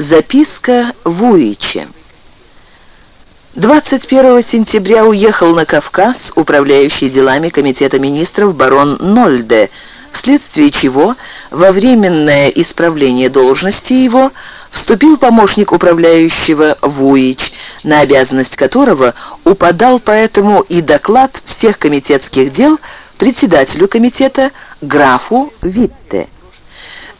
Записка Вуича. 21 сентября уехал на Кавказ управляющий делами Комитета министров барон Нольде, вследствие чего во временное исправление должности его вступил помощник управляющего Вуич, на обязанность которого упадал поэтому и доклад всех комитетских дел председателю комитета графу Витте.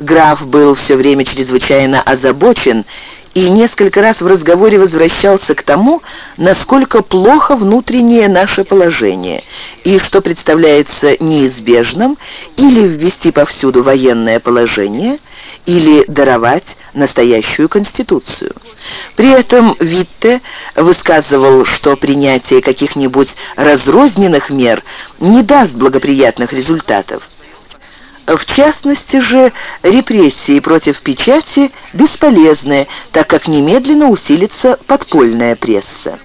Граф был все время чрезвычайно озабочен и несколько раз в разговоре возвращался к тому, насколько плохо внутреннее наше положение, и что представляется неизбежным или ввести повсюду военное положение, или даровать настоящую конституцию. При этом Витте высказывал, что принятие каких-нибудь разрозненных мер не даст благоприятных результатов. В частности же, репрессии против печати бесполезны, так как немедленно усилится подпольная пресса.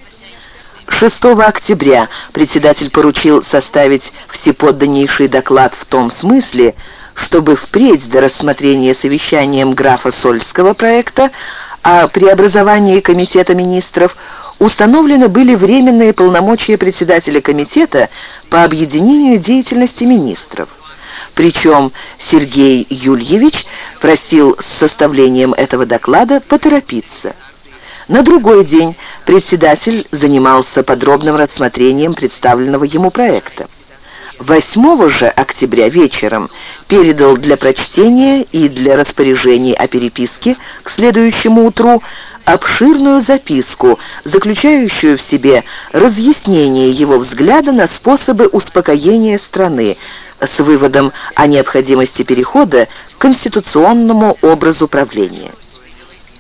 6 октября председатель поручил составить всеподданнейший доклад в том смысле, чтобы впредь до рассмотрения совещанием графа Сольского проекта о преобразовании Комитета министров установлены были временные полномочия председателя комитета по объединению деятельности министров. Причем Сергей Юльевич просил с составлением этого доклада поторопиться. На другой день председатель занимался подробным рассмотрением представленного ему проекта. 8 же октября вечером передал для прочтения и для распоряжений о переписке к следующему утру обширную записку, заключающую в себе разъяснение его взгляда на способы успокоения страны, с выводом о необходимости перехода к конституционному образу правления.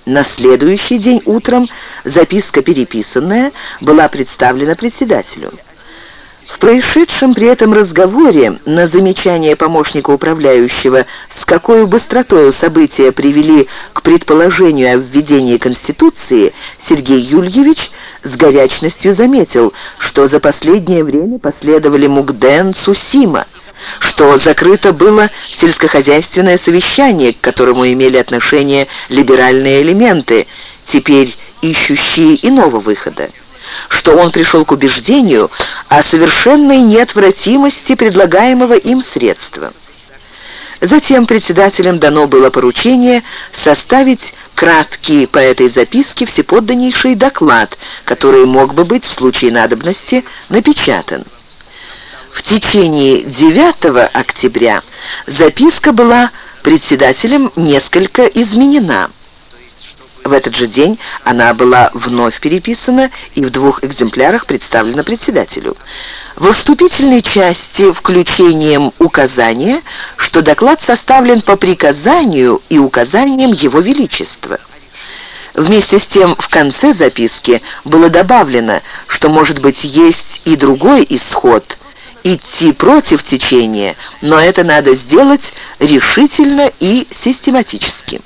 На следующий день утром записка переписанная была представлена председателю. В происшедшем при этом разговоре на замечание помощника управляющего, с какой быстротой события привели к предположению о введении Конституции, Сергей Юльевич с горячностью заметил, что за последнее время последовали Мугден, Цусима, что закрыто было сельскохозяйственное совещание, к которому имели отношение либеральные элементы, теперь ищущие иного выхода что он пришел к убеждению о совершенной неотвратимости предлагаемого им средства. Затем председателям дано было поручение составить краткий по этой записке всеподданнейший доклад, который мог бы быть в случае надобности напечатан. В течение 9 октября записка была председателем несколько изменена. В этот же день она была вновь переписана и в двух экземплярах представлена председателю. Во вступительной части включением указания, что доклад составлен по приказанию и указаниям Его Величества. Вместе с тем в конце записки было добавлено, что, может быть, есть и другой исход – идти против течения, но это надо сделать решительно и систематически.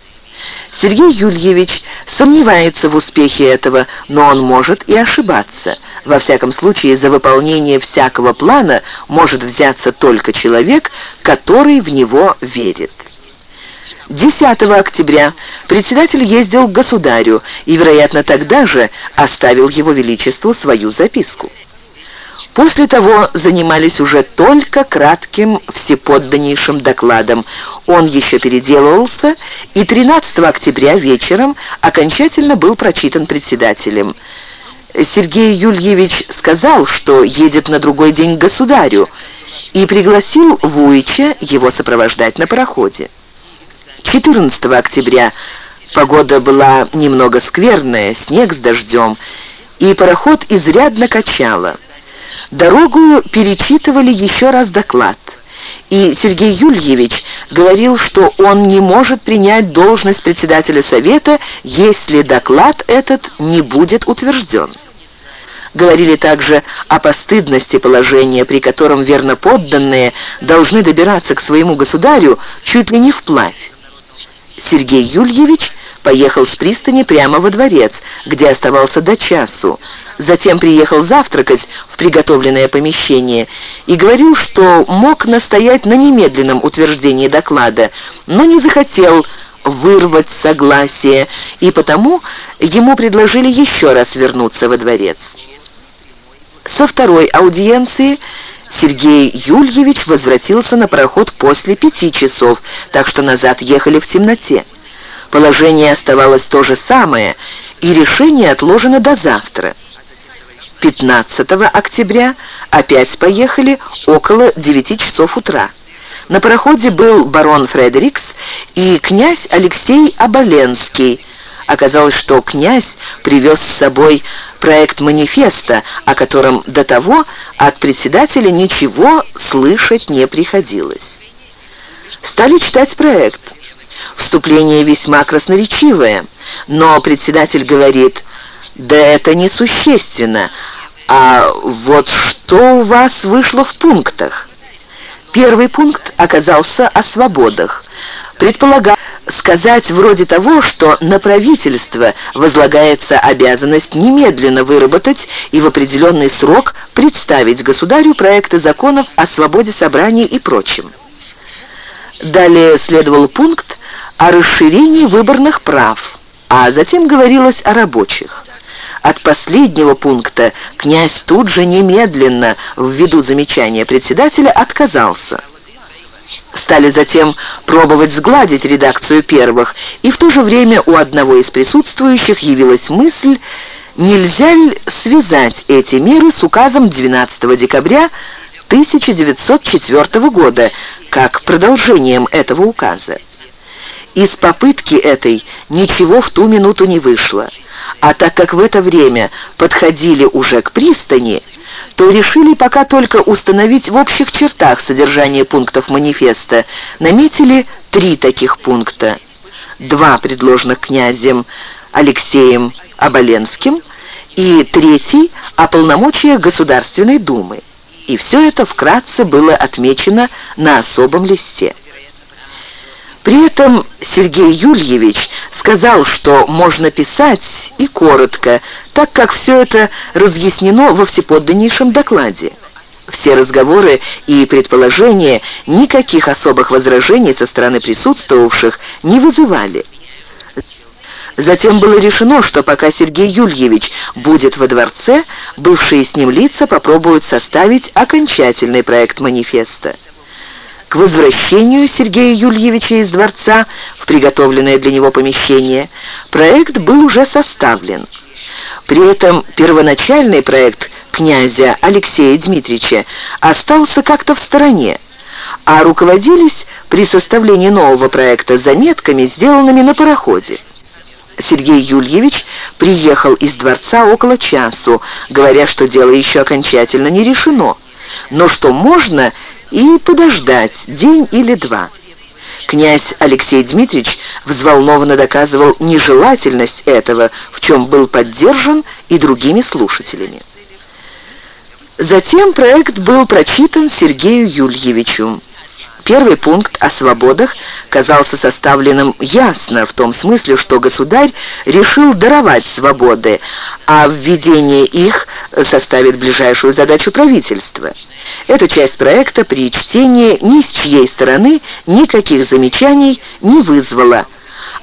Сергей Юльевич сомневается в успехе этого, но он может и ошибаться. Во всяком случае, за выполнение всякого плана может взяться только человек, который в него верит. 10 октября председатель ездил к государю и, вероятно, тогда же оставил его величеству свою записку. После того занимались уже только кратким всеподданнейшим докладом. Он еще переделывался, и 13 октября вечером окончательно был прочитан председателем. Сергей Юльевич сказал, что едет на другой день к государю, и пригласил Вуича его сопровождать на пароходе. 14 октября погода была немного скверная, снег с дождем, и пароход изрядно качало. Дорогу перечитывали еще раз доклад. И Сергей Юльевич говорил, что он не может принять должность председателя Совета, если доклад этот не будет утвержден. Говорили также о постыдности положения, при котором верноподданные должны добираться к своему государю чуть ли не вплавь. Сергей Юльевич поехал с пристани прямо во дворец, где оставался до часу. Затем приехал завтракать в приготовленное помещение и говорил, что мог настоять на немедленном утверждении доклада, но не захотел вырвать согласие, и потому ему предложили еще раз вернуться во дворец. Со второй аудиенции Сергей Юльевич возвратился на пароход после пяти часов, так что назад ехали в темноте. Положение оставалось то же самое, и решение отложено до завтра. 15 октября опять поехали около 9 часов утра. На пароходе был барон Фредерикс и князь Алексей Оболенский. Оказалось, что князь привез с собой проект манифеста, о котором до того от председателя ничего слышать не приходилось. Стали читать проект. Вступление весьма красноречивое, но председатель говорит, «Да это несущественно, а вот что у вас вышло в пунктах?» Первый пункт оказался о свободах. Предполагал сказать вроде того, что на правительство возлагается обязанность немедленно выработать и в определенный срок представить государю проекты законов о свободе собраний и прочем. Далее следовал пункт о расширении выборных прав, а затем говорилось о рабочих. От последнего пункта князь тут же немедленно, ввиду замечания председателя, отказался. Стали затем пробовать сгладить редакцию первых, и в то же время у одного из присутствующих явилась мысль, нельзя ли связать эти меры с указом 12 декабря 1904 года, как продолжением этого указа. Из попытки этой ничего в ту минуту не вышло. А так как в это время подходили уже к пристани, то решили пока только установить в общих чертах содержание пунктов манифеста. Наметили три таких пункта. Два предложенных князем Алексеем Оболенским и третий о полномочиях Государственной Думы. И все это вкратце было отмечено на особом листе. При этом Сергей Юльевич сказал, что можно писать и коротко, так как все это разъяснено во всеподданнейшем докладе. Все разговоры и предположения никаких особых возражений со стороны присутствовавших не вызывали. Затем было решено, что пока Сергей Юльевич будет во дворце, бывшие с ним лица попробуют составить окончательный проект манифеста. К возвращению Сергея Юльевича из дворца в приготовленное для него помещение проект был уже составлен. При этом первоначальный проект князя Алексея Дмитриевича остался как-то в стороне, а руководились при составлении нового проекта заметками, сделанными на пароходе. Сергей Юльевич приехал из дворца около часу, говоря, что дело еще окончательно не решено, но что можно и подождать день или два. Князь Алексей Дмитриевич взволнованно доказывал нежелательность этого, в чем был поддержан и другими слушателями. Затем проект был прочитан Сергею Юльевичу. Первый пункт о свободах казался составленным ясно, в том смысле, что государь решил даровать свободы, а введение их составит ближайшую задачу правительства. Эта часть проекта при чтении ни с чьей стороны никаких замечаний не вызвала,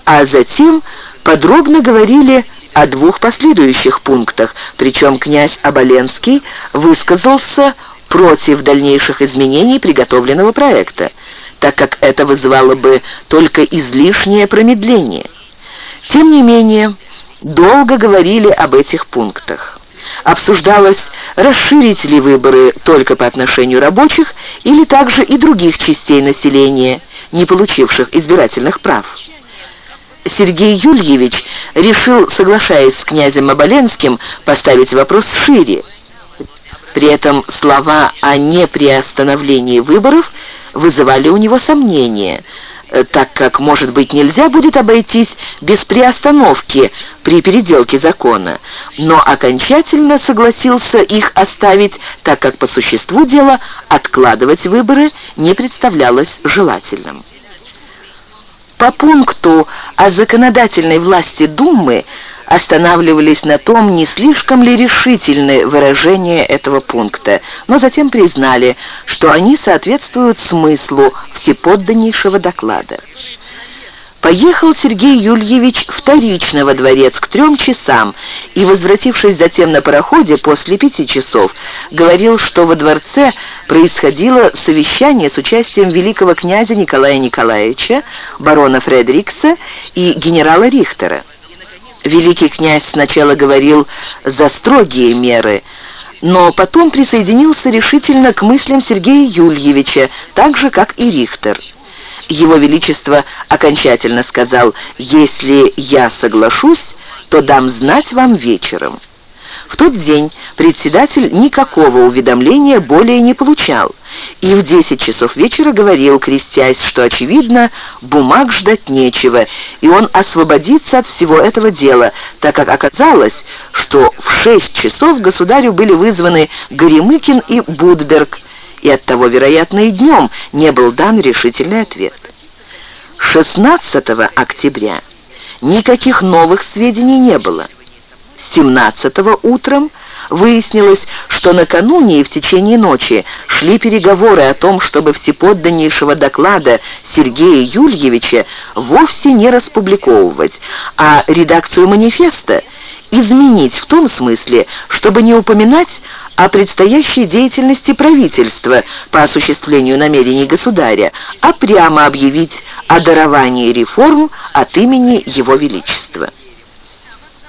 а затем подробно говорили о двух последующих пунктах, причем князь Оболенский высказался против дальнейших изменений приготовленного проекта, так как это вызывало бы только излишнее промедление. Тем не менее, долго говорили об этих пунктах. Обсуждалось, расширить ли выборы только по отношению рабочих или также и других частей населения, не получивших избирательных прав. Сергей Юльевич решил, соглашаясь с князем Оболенским, поставить вопрос шире – при этом слова о неприостановлении выборов вызывали у него сомнения, э, так как, может быть, нельзя будет обойтись без приостановки при переделке закона, но окончательно согласился их оставить, так как по существу дела откладывать выборы не представлялось желательным. По пункту о законодательной власти Думы останавливались на том, не слишком ли решительны выражения этого пункта, но затем признали, что они соответствуют смыслу всеподданнейшего доклада. Поехал Сергей Юльевич вторично во дворец к трем часам и, возвратившись затем на пароходе после пяти часов, говорил, что во дворце происходило совещание с участием великого князя Николая Николаевича, барона Фредерикса и генерала Рихтера. Великий князь сначала говорил за строгие меры, но потом присоединился решительно к мыслям Сергея Юльевича, так же, как и Рихтер. Его Величество окончательно сказал, «Если я соглашусь, то дам знать вам вечером». В тот день председатель никакого уведомления более не получал, и в 10 часов вечера говорил, крестясь, что, очевидно, бумаг ждать нечего, и он освободится от всего этого дела, так как оказалось, что в 6 часов государю были вызваны Горемыкин и Будберг, и оттого, вероятно, и днем не был дан решительный ответ. 16 октября никаких новых сведений не было. 17 утром выяснилось, что накануне и в течение ночи шли переговоры о том, чтобы всеподданнейшего доклада Сергея Юльевича вовсе не распубликовывать, а редакцию манифеста изменить в том смысле, чтобы не упоминать о предстоящей деятельности правительства по осуществлению намерений государя, а прямо объявить о даровании реформ от имени Его Величества.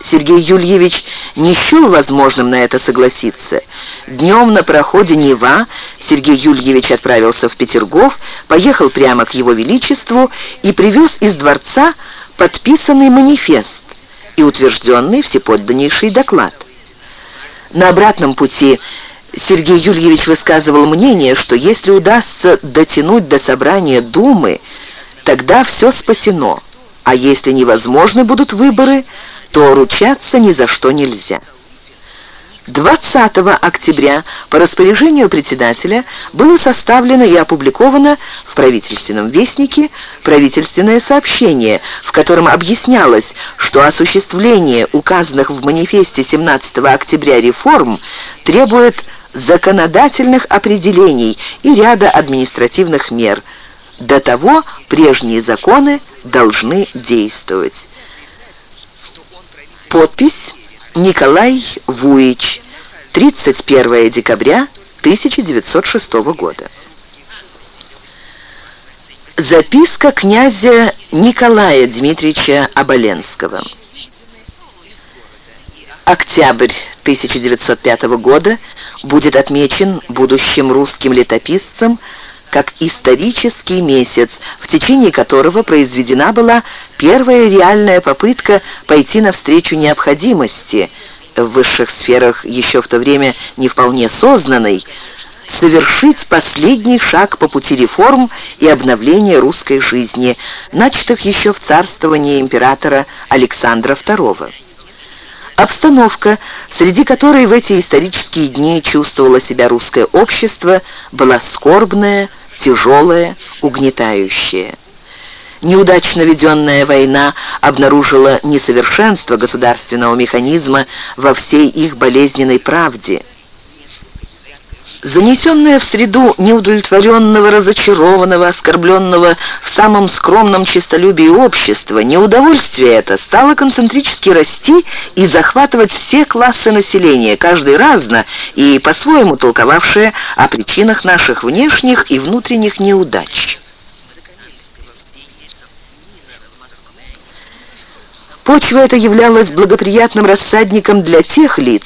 Сергей Юльевич не счел возможным на это согласиться. Днем на проходе Нева Сергей Юльевич отправился в Петергоф, поехал прямо к Его Величеству и привез из дворца подписанный манифест и утвержденный всеподданнейший доклад. На обратном пути Сергей Юльевич высказывал мнение, что если удастся дотянуть до собрания Думы, тогда все спасено, а если невозможны будут выборы, то ручаться ни за что нельзя. 20 октября по распоряжению председателя было составлено и опубликовано в правительственном вестнике правительственное сообщение, в котором объяснялось, что осуществление указанных в манифесте 17 октября реформ требует законодательных определений и ряда административных мер. До того прежние законы должны действовать. Подпись Николай Вуич. 31 декабря 1906 года. Записка князя Николая Дмитриевича Оболенского. Октябрь 1905 года будет отмечен будущим русским летописцем как исторический месяц, в течение которого произведена была первая реальная попытка пойти навстречу необходимости, в высших сферах еще в то время не вполне сознанной, совершить последний шаг по пути реформ и обновления русской жизни, начатых еще в царствовании императора Александра II. Обстановка, среди которой в эти исторические дни чувствовало себя русское общество, была скорбная, тяжелая, угнетающая. Неудачно веденная война обнаружила несовершенство государственного механизма во всей их болезненной правде – Занесенное в среду неудовлетворенного, разочарованного, оскорбленного в самом скромном честолюбии общества, неудовольствие это стало концентрически расти и захватывать все классы населения, каждый разно и по-своему толковавшее о причинах наших внешних и внутренних неудач. Почва эта являлась благоприятным рассадником для тех лиц,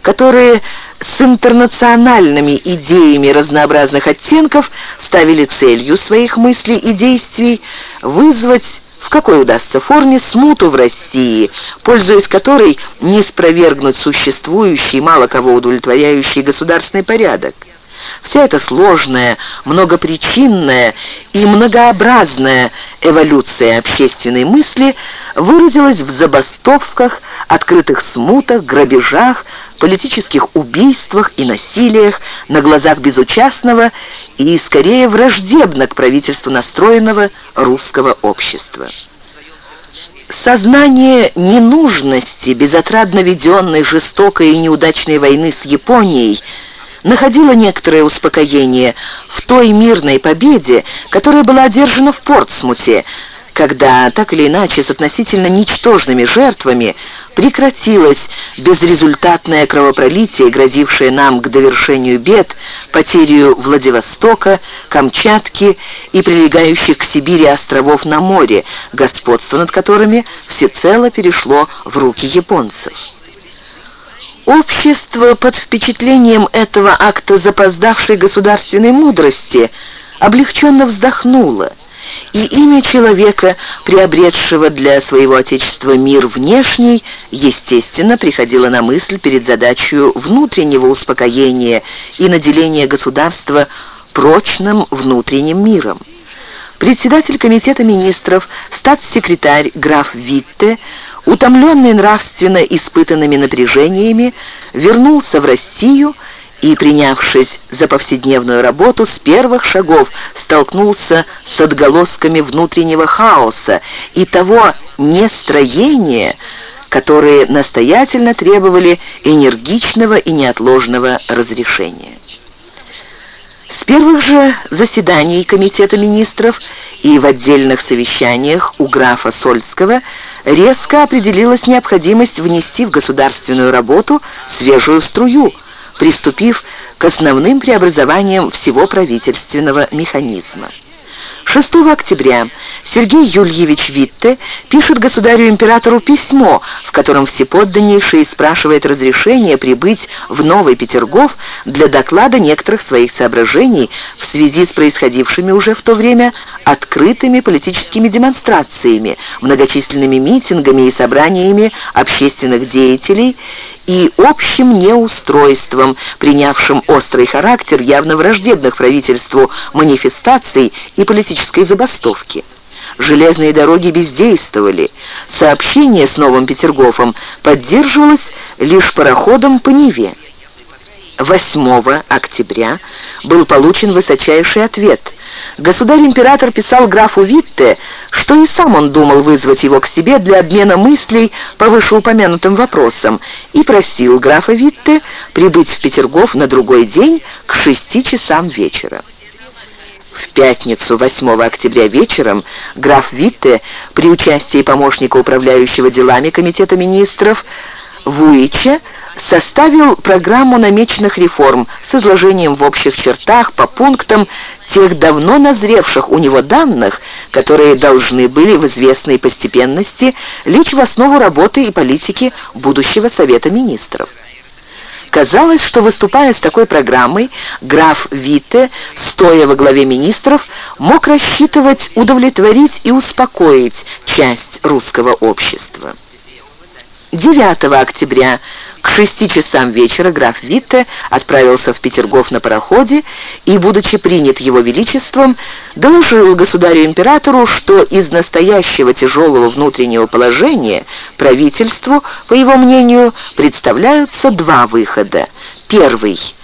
которые с интернациональными идеями разнообразных оттенков ставили целью своих мыслей и действий вызвать в какой удастся форме смуту в России, пользуясь которой не спровергнуть существующий, мало кого удовлетворяющий государственный порядок. Вся эта сложная, многопричинная и многообразная эволюция общественной мысли выразилась в забастовках, открытых смутах, грабежах, политических убийствах и насилиях на глазах безучастного и скорее враждебно к правительству настроенного русского общества. Сознание ненужности безотрадно веденной жестокой и неудачной войны с Японией находило некоторое успокоение в той мирной победе, которая была одержана в Портсмуте, когда, так или иначе, с относительно ничтожными жертвами прекратилось безрезультатное кровопролитие, грозившее нам к довершению бед, потерю Владивостока, Камчатки и прилегающих к Сибири островов на море, господство над которыми всецело перешло в руки японцев. Общество под впечатлением этого акта запоздавшей государственной мудрости облегченно вздохнуло – и имя человека, приобретшего для своего Отечества мир внешний, естественно, приходило на мысль перед задачей внутреннего успокоения и наделения государства прочным внутренним миром. Председатель комитета министров, статс-секретарь граф Витте, утомленный нравственно испытанными напряжениями, вернулся в Россию и, принявшись за повседневную работу, с первых шагов столкнулся с отголосками внутреннего хаоса и того нестроения, которые настоятельно требовали энергичного и неотложного разрешения. С первых же заседаний Комитета министров и в отдельных совещаниях у графа Сольского резко определилась необходимость внести в государственную работу свежую струю – приступив к основным преобразованиям всего правительственного механизма. 6 октября. Сергей Юльевич Витте пишет государю-императору письмо, в котором всеподданнейший спрашивает разрешение прибыть в Новый Петергоф для доклада некоторых своих соображений в связи с происходившими уже в то время открытыми политическими демонстрациями, многочисленными митингами и собраниями общественных деятелей и общим неустройством, принявшим острый характер явно враждебных правительству манифестаций и политической забастовки. Железные дороги бездействовали. Сообщение с Новым Петергофом поддерживалось лишь пароходом по Неве. 8 октября был получен высочайший ответ. Государь-император писал графу Витте, что и сам он думал вызвать его к себе для обмена мыслей по вышеупомянутым вопросам и просил графа Витте прибыть в Петергоф на другой день к 6 часам вечера. В пятницу 8 октября вечером граф Витте при участии помощника управляющего делами Комитета министров Вуича составил программу намеченных реформ с изложением в общих чертах по пунктам тех давно назревших у него данных, которые должны были в известной постепенности лечь в основу работы и политики будущего Совета Министров. Казалось, что выступая с такой программой, граф Витте, стоя во главе министров, мог рассчитывать удовлетворить и успокоить часть русского общества. 9 октября к шести часам вечера граф Витте отправился в Петергоф на пароходе и, будучи принят его величеством, доложил государю-императору, что из настоящего тяжелого внутреннего положения правительству, по его мнению, представляются два выхода. Первый –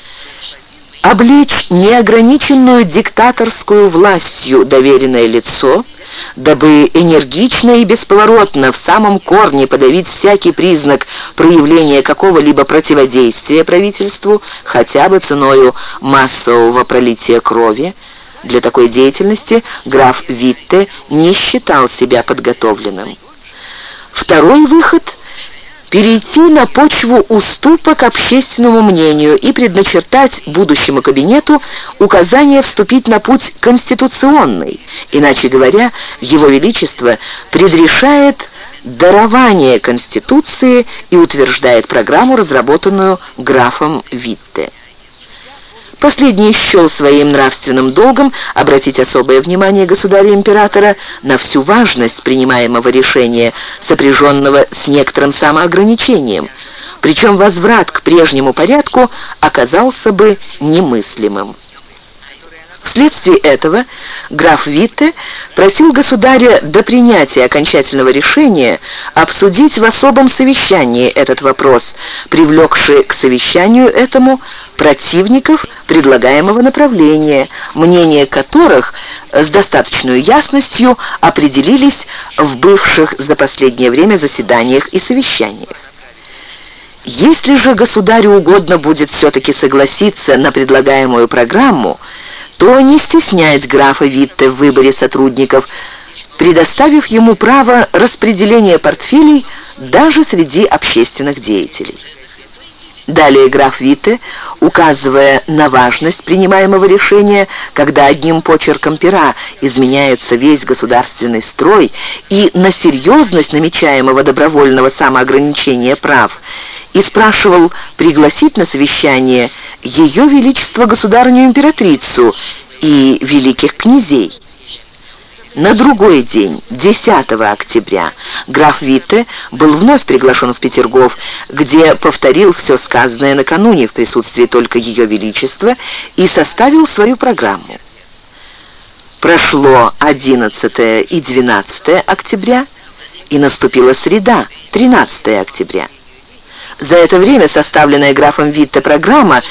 облечь неограниченную диктаторскую властью доверенное лицо – дабы энергично и бесповоротно в самом корне подавить всякий признак проявления какого-либо противодействия правительству, хотя бы ценою массового пролития крови. Для такой деятельности граф Витте не считал себя подготовленным. Второй выход – перейти на почву уступок общественному мнению и предначертать будущему кабинету указание вступить на путь конституционный. Иначе говоря, Его Величество предрешает дарование Конституции и утверждает программу, разработанную графом Витте. Последний счел своим нравственным долгом обратить особое внимание государя-императора на всю важность принимаемого решения, сопряженного с некоторым самоограничением. Причем возврат к прежнему порядку оказался бы немыслимым. Вследствие этого граф Витте просил государя до принятия окончательного решения обсудить в особом совещании этот вопрос, привлекший к совещанию этому противников предлагаемого направления, мнения которых с достаточной ясностью определились в бывших за последнее время заседаниях и совещаниях. Если же государю угодно будет все-таки согласиться на предлагаемую программу, то не стеснять графа Витте в выборе сотрудников, предоставив ему право распределения портфелей даже среди общественных деятелей. Далее граф Витте, указывая на важность принимаемого решения, когда одним почерком пера изменяется весь государственный строй, и на серьезность намечаемого добровольного самоограничения прав, и спрашивал пригласить на совещание Ее Величество Государыню-Императрицу и великих князей. На другой день, 10 октября, граф Витте был вновь приглашен в Петергоф, где повторил все сказанное накануне в присутствии только Ее Величества и составил свою программу. Прошло 11 и 12 октября, и наступила среда, 13 октября. За это время составленная графом Витте программа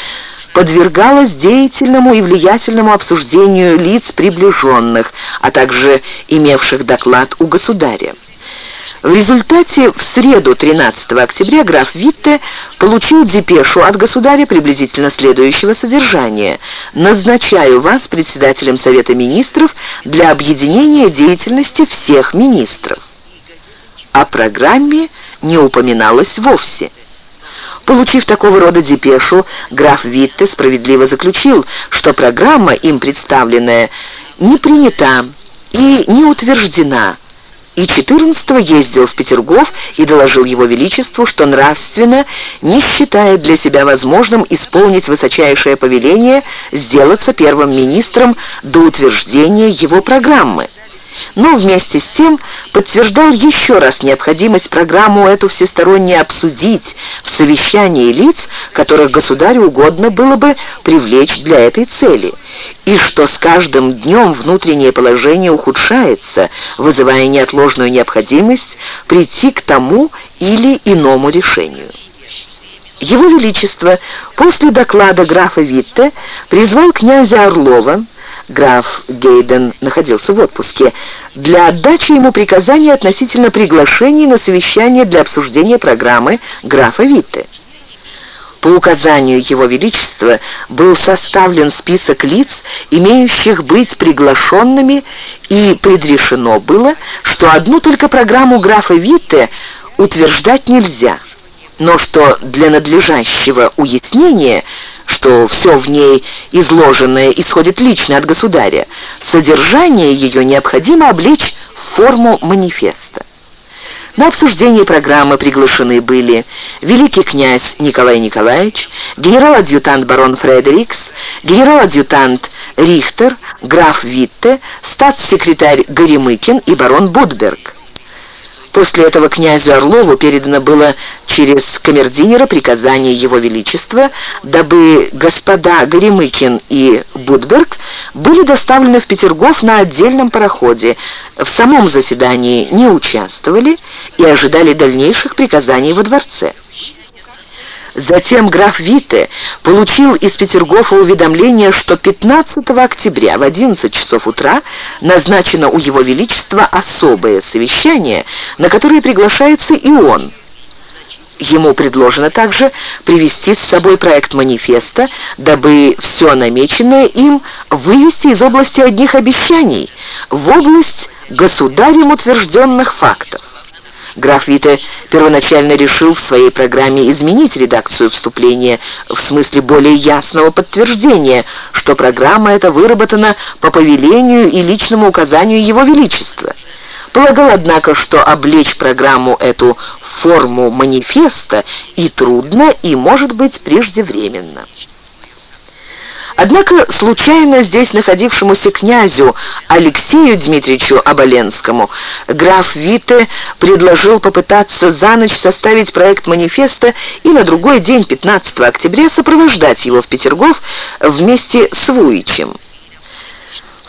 подвергалась деятельному и влиятельному обсуждению лиц приближенных, а также имевших доклад у государя. В результате в среду 13 октября граф Витте получил депешу от государя приблизительно следующего содержания. «Назначаю вас председателем Совета Министров для объединения деятельности всех министров». О программе не упоминалось вовсе. Получив такого рода депешу, граф Витте справедливо заключил, что программа, им представленная, не принята и не утверждена, и 14-го ездил в Петергоф и доложил его величеству, что нравственно не считает для себя возможным исполнить высочайшее повеление сделаться первым министром до утверждения его программы но вместе с тем подтверждал еще раз необходимость программу эту всесторонне обсудить в совещании лиц, которых государю угодно было бы привлечь для этой цели, и что с каждым днем внутреннее положение ухудшается, вызывая неотложную необходимость прийти к тому или иному решению. Его Величество после доклада графа Витте призвал князя Орлова, граф Гейден находился в отпуске, для отдачи ему приказаний относительно приглашений на совещание для обсуждения программы графа Витте. По указанию Его Величества был составлен список лиц, имеющих быть приглашенными, и предрешено было, что одну только программу графа Витте утверждать нельзя, но что для надлежащего уяснения что все в ней изложенное исходит лично от государя, содержание ее необходимо облечь в форму манифеста. На обсуждение программы приглашены были великий князь Николай Николаевич, генерал-адъютант барон Фредерикс, генерал-адъютант Рихтер, граф Витте, статс-секретарь Горемыкин и барон Будберг. После этого князю Орлову передано было через камердинера приказание Его Величества, дабы господа Горемыкин и Будберг были доставлены в Петергоф на отдельном пароходе, в самом заседании не участвовали и ожидали дальнейших приказаний во дворце. Затем граф Витте получил из Петергофа уведомление, что 15 октября в 11 часов утра назначено у Его Величества особое совещание, на которое приглашается и он. Ему предложено также привести с собой проект манифеста, дабы все намеченное им вывести из области одних обещаний в область государем утвержденных фактов. Граф Вита первоначально решил в своей программе изменить редакцию вступления в смысле более ясного подтверждения, что программа эта выработана по повелению и личному указанию Его Величества. Полагал, однако, что облечь программу эту в форму манифеста и трудно, и, может быть, преждевременно. Однако случайно здесь находившемуся князю Алексею Дмитриевичу Оболенскому граф Вите предложил попытаться за ночь составить проект манифеста и на другой день, 15 октября, сопровождать его в Петергоф вместе с Вуичем.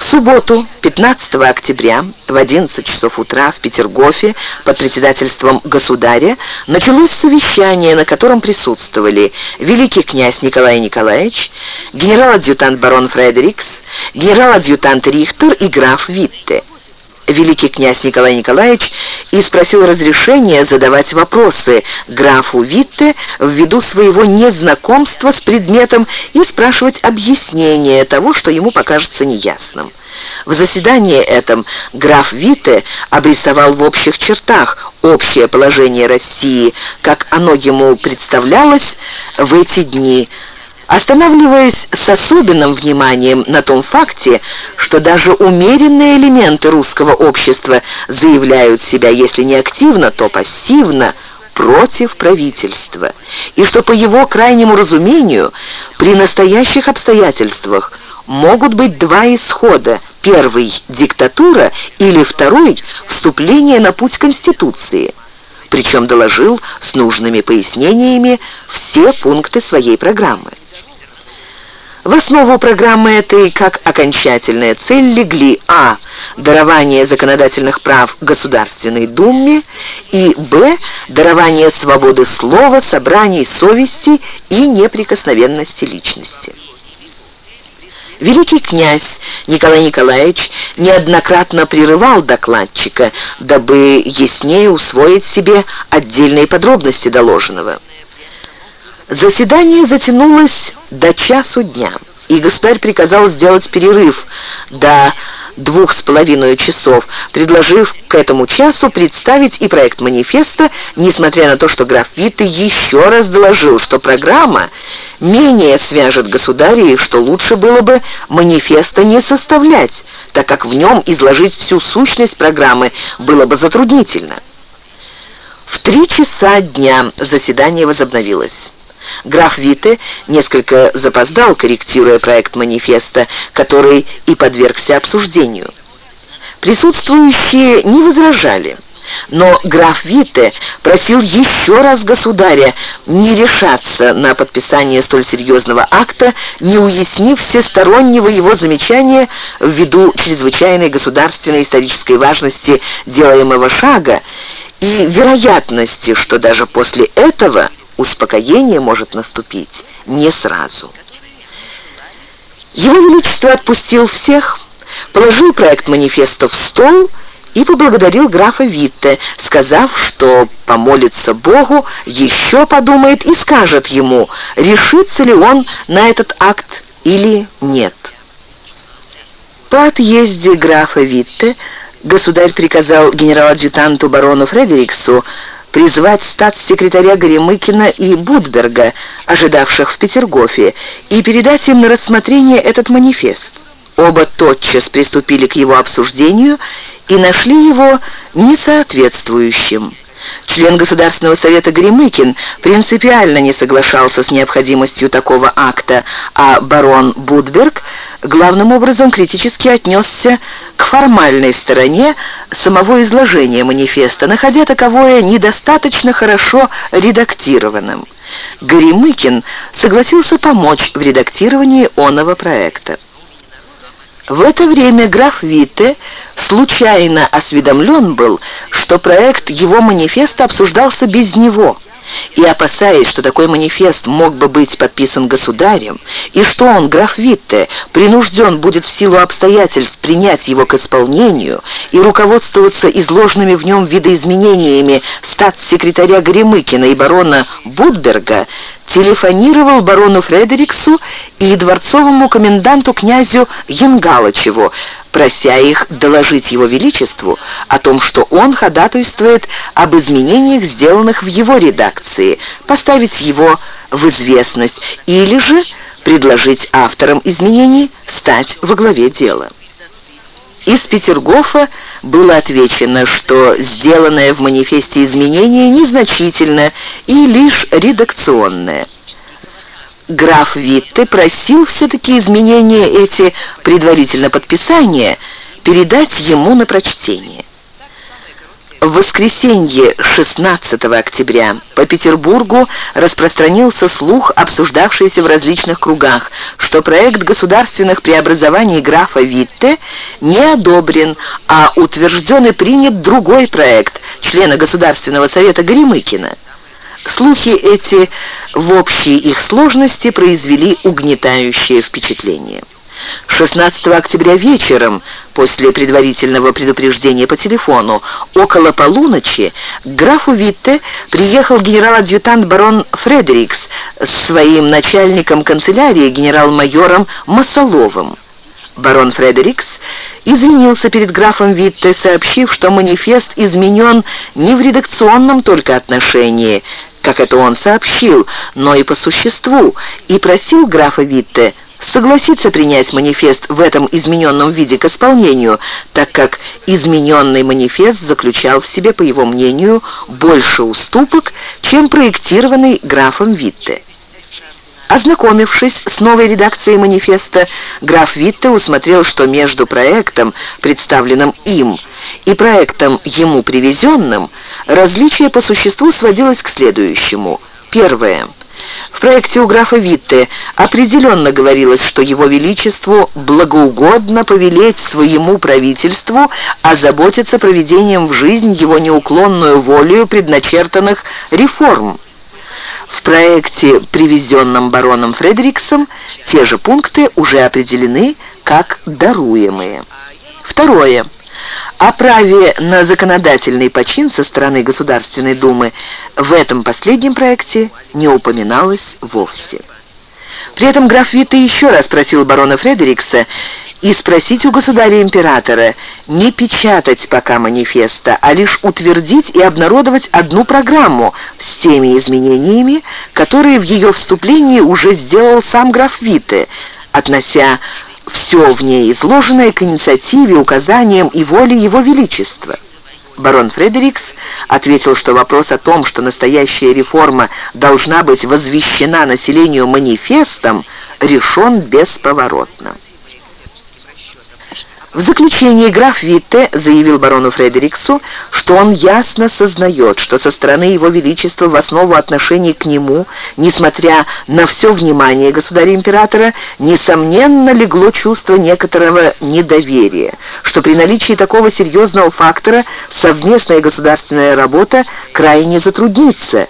В субботу, 15 октября, в 11 часов утра в Петергофе под председательством государя началось совещание, на котором присутствовали великий князь Николай Николаевич, генерал-адъютант барон Фредерикс, генерал-адъютант Рихтер и граф Витте великий князь Николай Николаевич и спросил разрешения задавать вопросы графу Витте ввиду своего незнакомства с предметом и спрашивать объяснение того, что ему покажется неясным. В заседании этом граф Вите обрисовал в общих чертах общее положение России, как оно ему представлялось в эти дни, останавливаясь с особенным вниманием на том факте, что даже умеренные элементы русского общества заявляют себя, если не активно, то пассивно, против правительства, и что, по его крайнему разумению, при настоящих обстоятельствах могут быть два исхода. Первый – диктатура, или второй – вступление на путь Конституции. Причем доложил с нужными пояснениями все пункты своей программы. В основу программы этой как окончательная цель легли а. дарование законодательных прав Государственной Думе и б. дарование свободы слова, собраний совести и неприкосновенности личности. Великий князь Николай Николаевич неоднократно прерывал докладчика, дабы яснее усвоить себе отдельные подробности доложенного. Заседание затянулось до часу дня, и государь приказал сделать перерыв до двух с половиной часов, предложив к этому часу представить и проект манифеста, несмотря на то, что граф Витте еще раз доложил, что программа менее свяжет государя и что лучше было бы манифеста не составлять, так как в нем изложить всю сущность программы было бы затруднительно. В три часа дня заседание возобновилось. Граф Вите несколько запоздал, корректируя проект манифеста, который и подвергся обсуждению. Присутствующие не возражали, но граф Вите просил еще раз государя не решаться на подписание столь серьезного акта, не уяснив всестороннего его замечания ввиду чрезвычайной государственной исторической важности делаемого шага и вероятности, что даже после этого успокоение может наступить не сразу. Его Величество отпустил всех, положил проект манифеста в стол и поблагодарил графа Витте, сказав, что помолится Богу, еще подумает и скажет ему, решится ли он на этот акт или нет. По отъезде графа Витте государь приказал генерал-адъютанту барону Фредериксу призвать статс-секретаря Горемыкина и Будберга, ожидавших в Петергофе, и передать им на рассмотрение этот манифест. Оба тотчас приступили к его обсуждению и нашли его несоответствующим. Член Государственного совета Гремыкин принципиально не соглашался с необходимостью такого акта, а барон Будберг главным образом критически отнесся к формальной стороне самого изложения манифеста, находя таковое недостаточно хорошо редактированным. Горемыкин согласился помочь в редактировании оного проекта. В это время граф Витте случайно осведомлен был, что проект его манифеста обсуждался без него – и опасаясь, что такой манифест мог бы быть подписан государем, и что он, граф Витте, принужден будет в силу обстоятельств принять его к исполнению и руководствоваться изложенными в нем видоизменениями статс-секретаря Горемыкина и барона Будберга, телефонировал барону Фредериксу и дворцовому коменданту князю Янгалычеву, прося их доложить его величеству о том, что он ходатайствует об изменениях, сделанных в его редакции, поставить его в известность или же предложить авторам изменений стать во главе дела. Из Петергофа было отвечено, что сделанное в манифесте изменение незначительно и лишь редакционное. Граф Витте просил все-таки изменения эти, предварительно подписания, передать ему на прочтение. В воскресенье 16 октября по Петербургу распространился слух, обсуждавшийся в различных кругах, что проект государственных преобразований графа Витте не одобрен, а утвержден и принят другой проект члена Государственного совета Горемыкина. Слухи эти в общей их сложности произвели угнетающее впечатление. 16 октября вечером, после предварительного предупреждения по телефону, около полуночи, к графу Витте приехал генерал-адъютант барон Фредерикс с своим начальником канцелярии генерал-майором Масоловым. Барон Фредерикс извинился перед графом Витте, сообщив, что манифест изменен не в редакционном только отношении, как это он сообщил, но и по существу, и просил графа Витте согласиться принять манифест в этом измененном виде к исполнению, так как измененный манифест заключал в себе, по его мнению, больше уступок, чем проектированный графом Витте. Ознакомившись с новой редакцией манифеста, граф Витте усмотрел, что между проектом, представленным им, и проектом ему привезенным, различие по существу сводилось к следующему. Первое. В проекте у графа Витте определенно говорилось, что его величеству благоугодно повелеть своему правительству озаботиться проведением в жизнь его неуклонную волею предначертанных реформ, в проекте, привезенном бароном Фредериксом, те же пункты уже определены как даруемые. Второе. О праве на законодательный почин со стороны Государственной Думы в этом последнем проекте не упоминалось вовсе. При этом граф Витте еще раз просил барона Фредерикса и спросить у государя-императора не печатать пока манифеста, а лишь утвердить и обнародовать одну программу с теми изменениями, которые в ее вступлении уже сделал сам граф Витте, относя все в ней изложенное к инициативе, указаниям и воле Его Величества. Барон Фредерикс ответил, что вопрос о том, что настоящая реформа должна быть возвещена населению манифестом, решен бесповоротно. В заключении граф Витте заявил барону Фредериксу, что он ясно сознает, что со стороны его величества в основу отношений к нему, несмотря на все внимание государя-императора, несомненно легло чувство некоторого недоверия, что при наличии такого серьезного фактора совместная государственная работа крайне затруднится,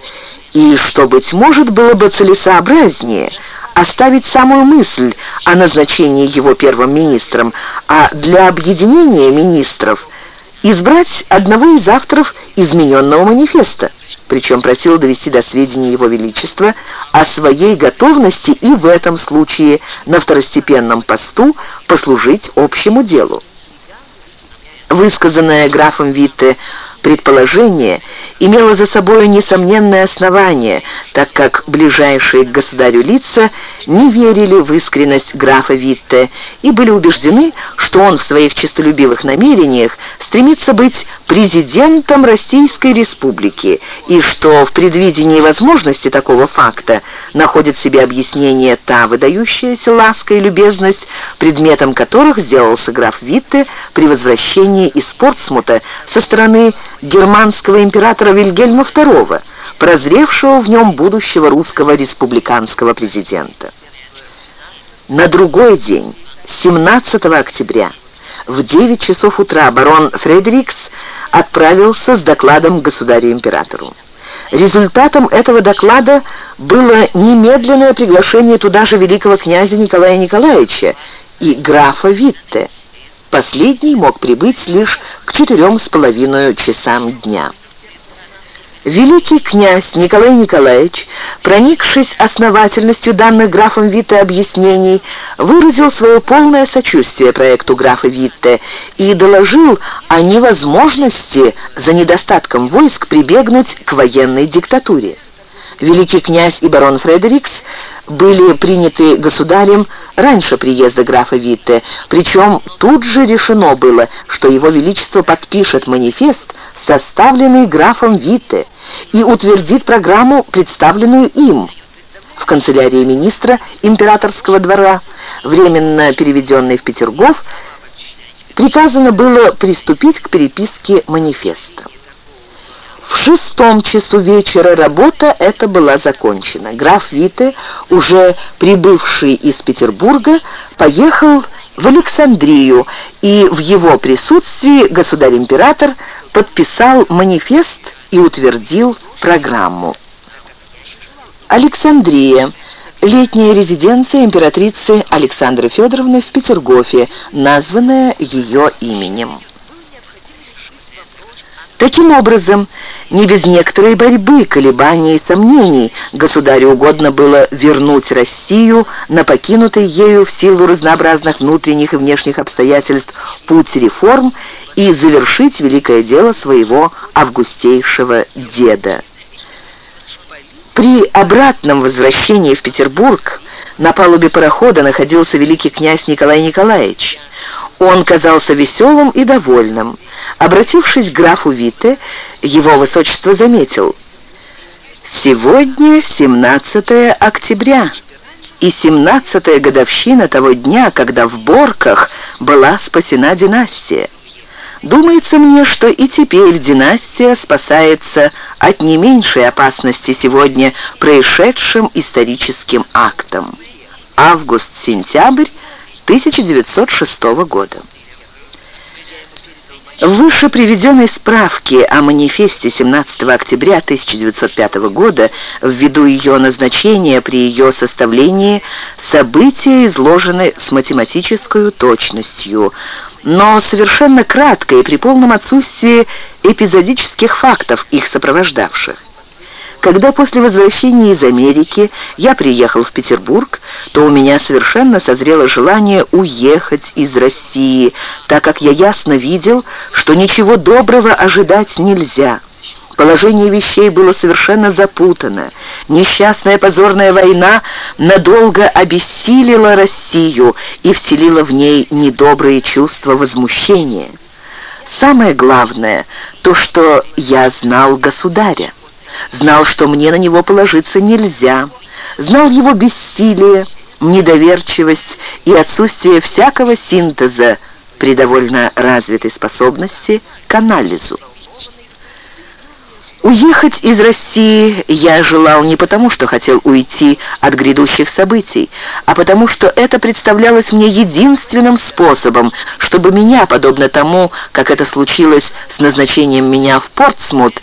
и что, быть может, было бы целесообразнее – оставить самую мысль о назначении его первым министром, а для объединения министров избрать одного из авторов измененного манифеста, причем просил довести до сведения Его Величества о своей готовности и в этом случае на второстепенном посту послужить общему делу. Высказанное графом Витте предположение имело за собой несомненное основание, так как ближайшие к государю лица не верили в искренность графа Витте и были убеждены, что он в своих честолюбивых намерениях стремится быть президентом Российской Республики и что в предвидении возможности такого факта находит себе объяснение та выдающаяся ласка и любезность, предметом которых сделался граф Витте при возвращении из Портсмута со стороны германского императора Вильгельма II, прозревшего в нем будущего русского республиканского президента. На другой день, 17 октября, в 9 часов утра барон Фредерикс отправился с докладом государю-императору. Результатом этого доклада было немедленное приглашение туда же великого князя Николая Николаевича и графа Витте – Последний мог прибыть лишь к четырем с половиной часам дня. Великий князь Николай Николаевич, проникшись основательностью данных графом Витте объяснений, выразил свое полное сочувствие проекту графа Витте и доложил о невозможности за недостатком войск прибегнуть к военной диктатуре. Великий князь и барон Фредерикс были приняты государем раньше приезда графа Витте, причем тут же решено было, что его величество подпишет манифест, составленный графом Витте, и утвердит программу, представленную им. В канцелярии министра императорского двора, временно переведенной в Петергоф, приказано было приступить к переписке манифеста. В шестом часу вечера работа эта была закончена. Граф Вите, уже прибывший из Петербурга, поехал в Александрию, и в его присутствии государь-император подписал манифест и утвердил программу. Александрия. Летняя резиденция императрицы Александры Федоровны в Петергофе, названная ее именем. Таким образом, не без некоторой борьбы, колебаний и сомнений государю угодно было вернуть Россию на покинутый ею в силу разнообразных внутренних и внешних обстоятельств путь реформ и завершить великое дело своего августейшего деда. При обратном возвращении в Петербург на палубе парохода находился великий князь Николай Николаевич. Он казался веселым и довольным. Обратившись к графу Витте, его высочество заметил, «Сегодня 17 октября, и 17-я годовщина того дня, когда в Борках была спасена династия. Думается мне, что и теперь династия спасается от не меньшей опасности сегодня происшедшим историческим актом. Август-сентябрь 1906 года. В выше приведенной справке о манифесте 17 октября 1905 года, ввиду ее назначения при ее составлении, события изложены с математической точностью, но совершенно кратко и при полном отсутствии эпизодических фактов, их сопровождавших. Когда после возвращения из Америки я приехал в Петербург, то у меня совершенно созрело желание уехать из России, так как я ясно видел, что ничего доброго ожидать нельзя. Положение вещей было совершенно запутано. Несчастная позорная война надолго обессилила Россию и вселила в ней недобрые чувства возмущения. Самое главное — то, что я знал государя знал, что мне на него положиться нельзя, знал его бессилие, недоверчивость и отсутствие всякого синтеза при довольно развитой способности к анализу. Уехать из России я желал не потому, что хотел уйти от грядущих событий, а потому что это представлялось мне единственным способом, чтобы меня, подобно тому, как это случилось с назначением меня в Портсмут,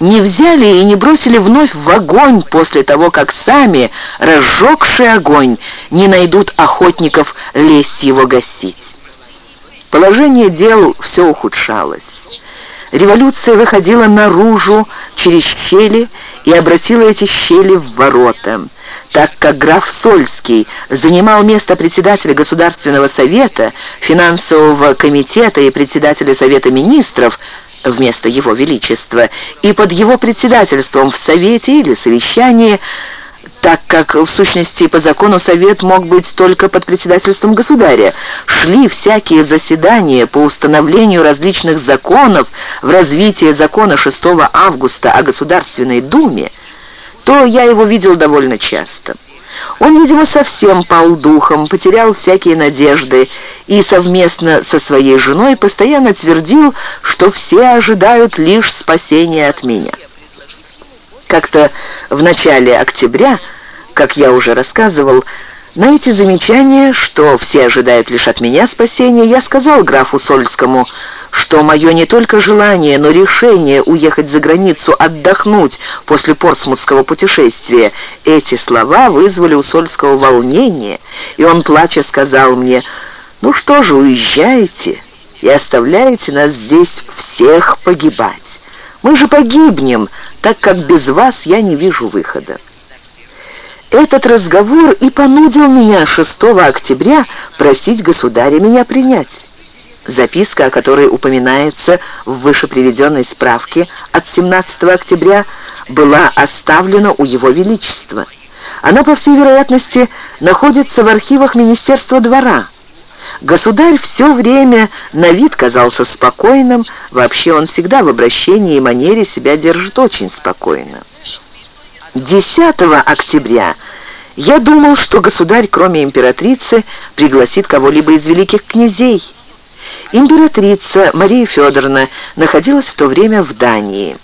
не взяли и не бросили вновь в огонь после того, как сами, разжегшие огонь, не найдут охотников лезть его гасить. Положение дел все ухудшалось. Революция выходила наружу через щели и обратила эти щели в ворота. Так как граф Сольский занимал место председателя Государственного совета, финансового комитета и председателя Совета министров, вместо Его Величества, и под его председательством в Совете или совещании, так как, в сущности, по закону Совет мог быть только под председательством государя, шли всякие заседания по установлению различных законов в развитие закона 6 августа о Государственной Думе, то я его видел довольно часто. Он, видимо, совсем пал духом, потерял всякие надежды и совместно со своей женой постоянно твердил, что все ожидают лишь спасения от меня. Как-то в начале октября, как я уже рассказывал, на эти замечания, что все ожидают лишь от меня спасения, я сказал графу Сольскому, что мое не только желание, но решение уехать за границу, отдохнуть после портсмутского путешествия, эти слова вызвали у Сольского волнение, и он, плача, сказал мне, «Ну что же, уезжаете и оставляете нас здесь всех погибать. Мы же погибнем, так как без вас я не вижу выхода». Этот разговор и понудил меня 6 октября просить государя меня принять. Записка, о которой упоминается в вышеприведенной справке от 17 октября, была оставлена у Его Величества. Она, по всей вероятности, находится в архивах Министерства двора. Государь все время на вид казался спокойным, вообще он всегда в обращении и манере себя держит очень спокойно. 10 октября я думал, что государь, кроме императрицы, пригласит кого-либо из великих князей. Императрица Мария Федоровна находилась в то время в Дании.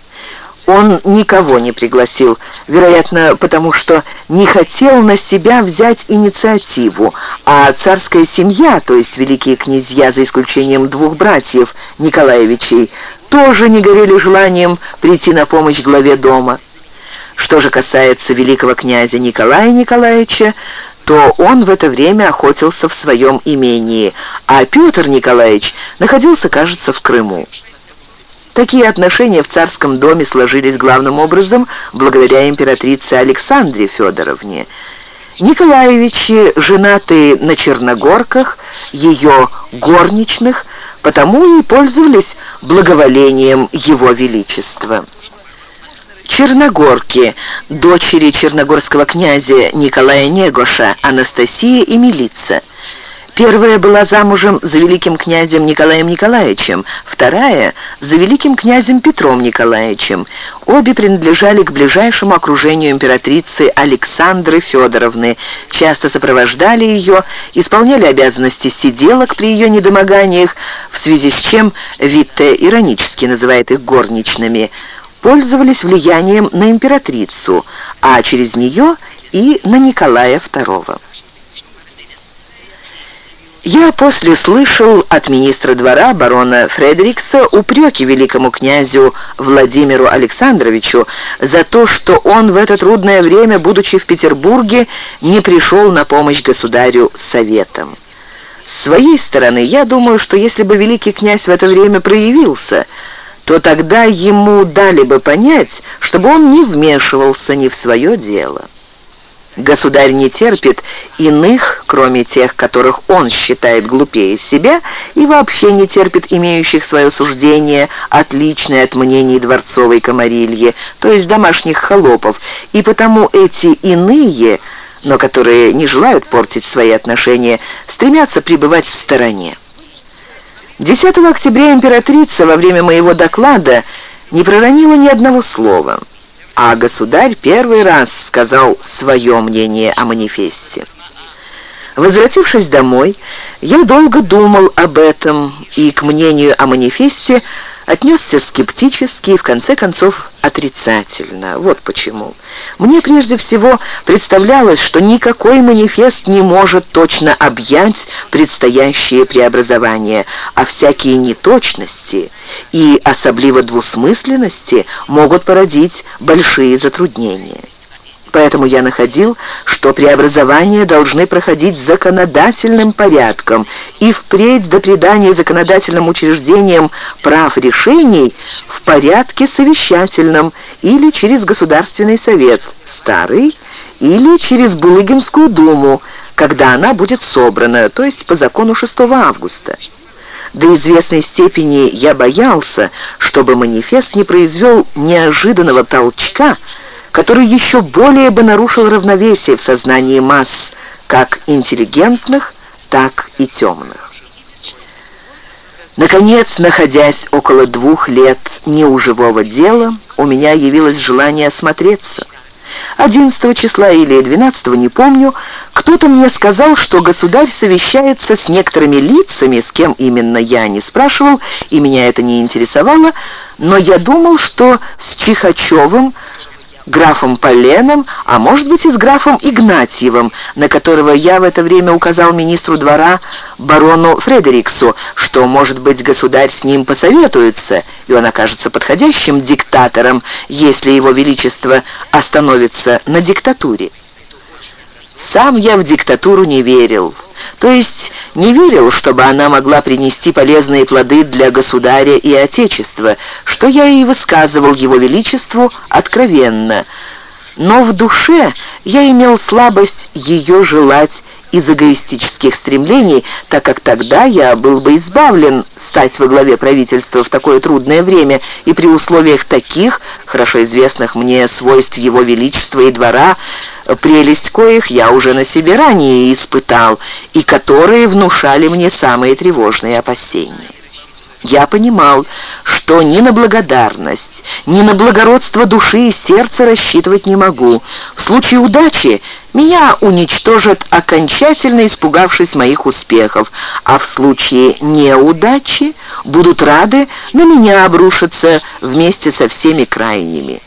Он никого не пригласил, вероятно, потому что не хотел на себя взять инициативу, а царская семья, то есть великие князья, за исключением двух братьев Николаевичей, тоже не горели желанием прийти на помощь главе дома. Что же касается великого князя Николая Николаевича, то он в это время охотился в своем имении, а Петр Николаевич находился, кажется, в Крыму. Такие отношения в царском доме сложились главным образом благодаря императрице Александре Федоровне. Николаевичи, женатые на Черногорках, ее горничных, потому и пользовались благоволением его величества. Черногорки, дочери черногорского князя Николая Негоша, Анастасия и Милица – Первая была замужем за великим князем Николаем Николаевичем, вторая — за великим князем Петром Николаевичем. Обе принадлежали к ближайшему окружению императрицы Александры Федоровны, часто сопровождали ее, исполняли обязанности сиделок при ее недомоганиях, в связи с чем Витте иронически называет их горничными, пользовались влиянием на императрицу, а через нее и на Николая II. Я после слышал от министра двора барона Фредерикса упреки великому князю Владимиру Александровичу за то, что он в это трудное время, будучи в Петербурге, не пришел на помощь государю советом. С своей стороны, я думаю, что если бы великий князь в это время проявился, то тогда ему дали бы понять, чтобы он не вмешивался ни в свое дело. Государь не терпит иных, кроме тех, которых он считает глупее себя, и вообще не терпит имеющих свое суждение, отличное от мнений дворцовой комарильи, то есть домашних холопов, и потому эти иные, но которые не желают портить свои отношения, стремятся пребывать в стороне. 10 октября императрица во время моего доклада не проронила ни одного слова а государь первый раз сказал свое мнение о манифесте. Возвратившись домой, я долго думал об этом и к мнению о манифесте отнесся скептически и, в конце концов, отрицательно. Вот почему. Мне прежде всего представлялось, что никакой манифест не может точно объять предстоящие преобразования, а всякие неточности и особливо двусмысленности могут породить большие затруднения. Поэтому я находил, что преобразования должны проходить законодательным порядком, и впредь до придания законодательным учреждениям прав решений в порядке совещательном или через Государственный совет, старый, или через Булыгинскую думу, когда она будет собрана, то есть по закону 6 августа. До известной степени я боялся, чтобы манифест не произвел неожиданного толчка, который еще более бы нарушил равновесие в сознании масс, как интеллигентных, так и темных. Наконец, находясь около двух лет не у живого дела, у меня явилось желание осмотреться. 11 числа или 12 не помню, кто-то мне сказал, что государь совещается с некоторыми лицами, с кем именно я не спрашивал, и меня это не интересовало, но я думал, что с Чихачевым графом Поленом, а может быть и с графом Игнатьевым, на которого я в это время указал министру двора барону Фредериксу, что, может быть, государь с ним посоветуется, и он окажется подходящим диктатором, если его величество остановится на диктатуре. Сам я в диктатуру не верил. То есть не верил, чтобы она могла принести полезные плоды для государя и отечества, что я и высказывал его величеству откровенно. Но в душе я имел слабость ее желать из эгоистических стремлений, так как тогда я был бы избавлен стать во главе правительства в такое трудное время и при условиях таких, хорошо известных мне свойств его величества и двора, прелесть коих я уже на себе ранее испытал и которые внушали мне самые тревожные опасения. Я понимал, что ни на благодарность, ни на благородство души и сердца рассчитывать не могу. В случае удачи меня уничтожат, окончательно испугавшись моих успехов, а в случае неудачи будут рады на меня обрушиться вместе со всеми крайними.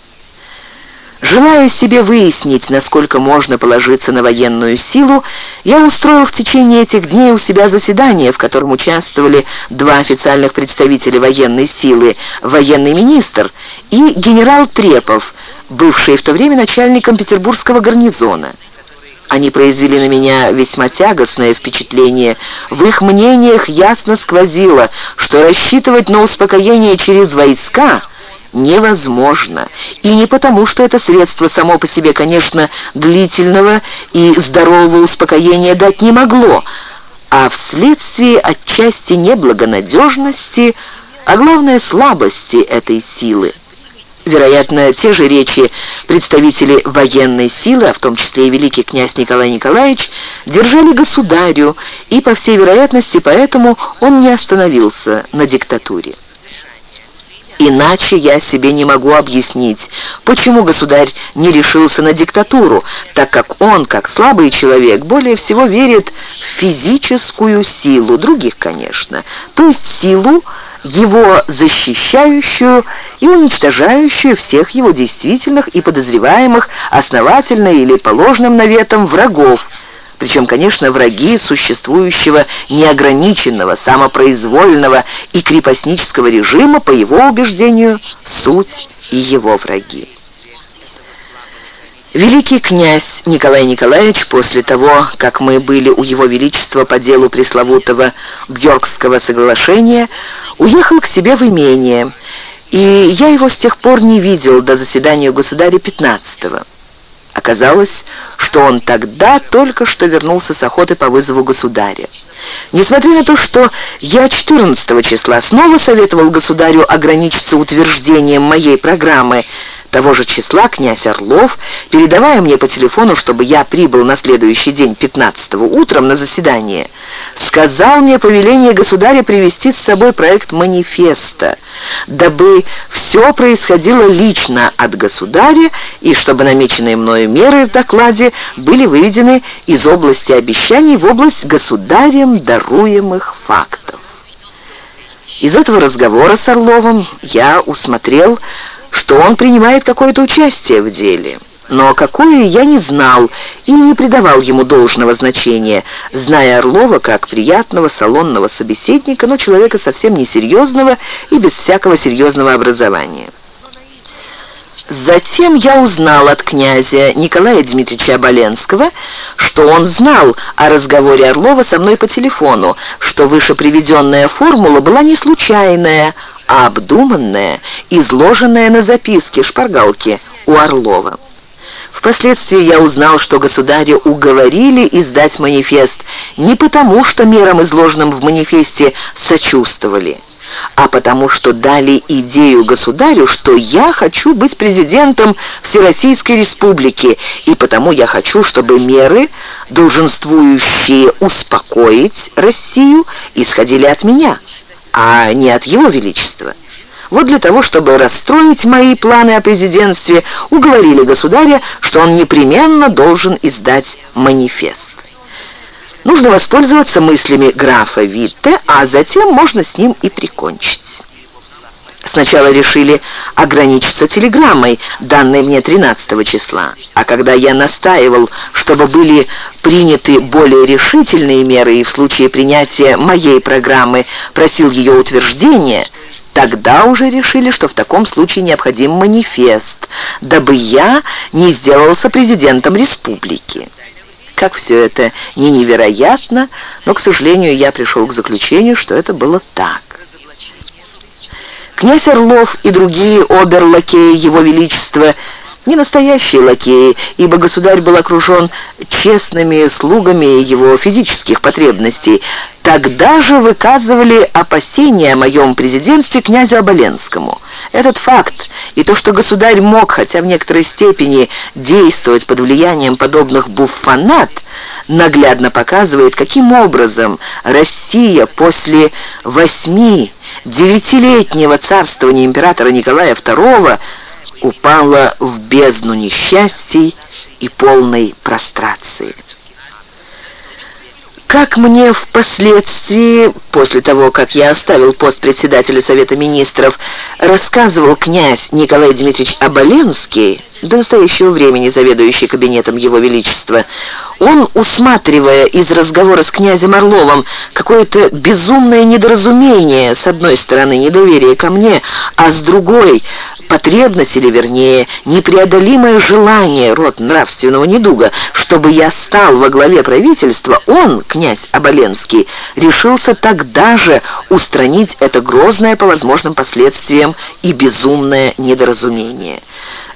Желая себе выяснить, насколько можно положиться на военную силу, я устроил в течение этих дней у себя заседание, в котором участвовали два официальных представителя военной силы, военный министр и генерал Трепов, бывший в то время начальником петербургского гарнизона. Они произвели на меня весьма тягостное впечатление. В их мнениях ясно сквозило, что рассчитывать на успокоение через войска невозможно. И не потому, что это средство само по себе, конечно, длительного и здорового успокоения дать не могло, а вследствие отчасти неблагонадежности, а главное слабости этой силы. Вероятно, те же речи представители военной силы, а в том числе и великий князь Николай Николаевич, держали государю, и, по всей вероятности, поэтому он не остановился на диктатуре. Иначе я себе не могу объяснить, почему государь не решился на диктатуру, так как он, как слабый человек, более всего верит в физическую силу, других, конечно, то есть силу, его защищающую и уничтожающую всех его действительных и подозреваемых основательно или по ложным наветам врагов, причем, конечно, враги существующего неограниченного, самопроизвольного и крепостнического режима, по его убеждению, суть и его враги. Великий князь Николай Николаевич после того, как мы были у его величества по делу пресловутого Георгского соглашения, уехал к себе в имение, и я его с тех пор не видел до заседания государя 15-го. Оказалось, что он тогда только что вернулся с охоты по вызову государя. Несмотря на то, что я 14 числа снова советовал государю ограничиться утверждением моей программы, того же числа князь Орлов, передавая мне по телефону, чтобы я прибыл на следующий день, 15 утром, на заседание, сказал мне повеление государя привести с собой проект манифеста, дабы все происходило лично от государя и чтобы намеченные мною меры в докладе были выведены из области обещаний в область государем даруемых фактов. Из этого разговора с Орловым я усмотрел, что он принимает какое-то участие в деле. Но какое я не знал и не придавал ему должного значения, зная Орлова как приятного салонного собеседника, но человека совсем несерьезного и без всякого серьезного образования. Затем я узнал от князя Николая Дмитриевича Оболенского, что он знал о разговоре Орлова со мной по телефону, что выше приведенная формула была не случайная, а обдуманное, изложенное на записке шпаргалки у Орлова. Впоследствии я узнал, что государя уговорили издать манифест не потому, что мерам, изложенным в манифесте, сочувствовали, а потому что дали идею государю, что я хочу быть президентом Всероссийской Республики, и потому я хочу, чтобы меры, долженствующие успокоить Россию, исходили от меня» а не от его величества. Вот для того, чтобы расстроить мои планы о президентстве, уговорили государя, что он непременно должен издать манифест. Нужно воспользоваться мыслями графа Витте, а затем можно с ним и прикончить. Сначала решили ограничиться телеграммой, данной мне 13 числа. А когда я настаивал, чтобы были приняты более решительные меры и в случае принятия моей программы просил ее утверждения, тогда уже решили, что в таком случае необходим манифест, дабы я не сделался президентом республики. Как все это не невероятно, но, к сожалению, я пришел к заключению, что это было так. Князь Орлов и другие обер-лакеи Его Величества не настоящие лакеи, ибо государь был окружен честными слугами его физических потребностей, тогда же выказывали опасения о моем президентстве князю Оболенскому. Этот факт и то, что государь мог, хотя в некоторой степени, действовать под влиянием подобных буффонат, наглядно показывает, каким образом Россия после восьми девятилетнего царствования императора Николая II упала в бездну несчастий и полной прострации. Как мне впоследствии, после того, как я оставил пост председателя Совета Министров, рассказывал князь Николай Дмитриевич Оболенский, до настоящего времени заведующий кабинетом Его Величества, он, усматривая из разговора с князем Орловым какое-то безумное недоразумение, с одной стороны недоверие ко мне, а с другой потребность, или вернее, непреодолимое желание род нравственного недуга, чтобы я стал во главе правительства, он, князь Оболенский, решился тогда же устранить это грозное по возможным последствиям и безумное недоразумение.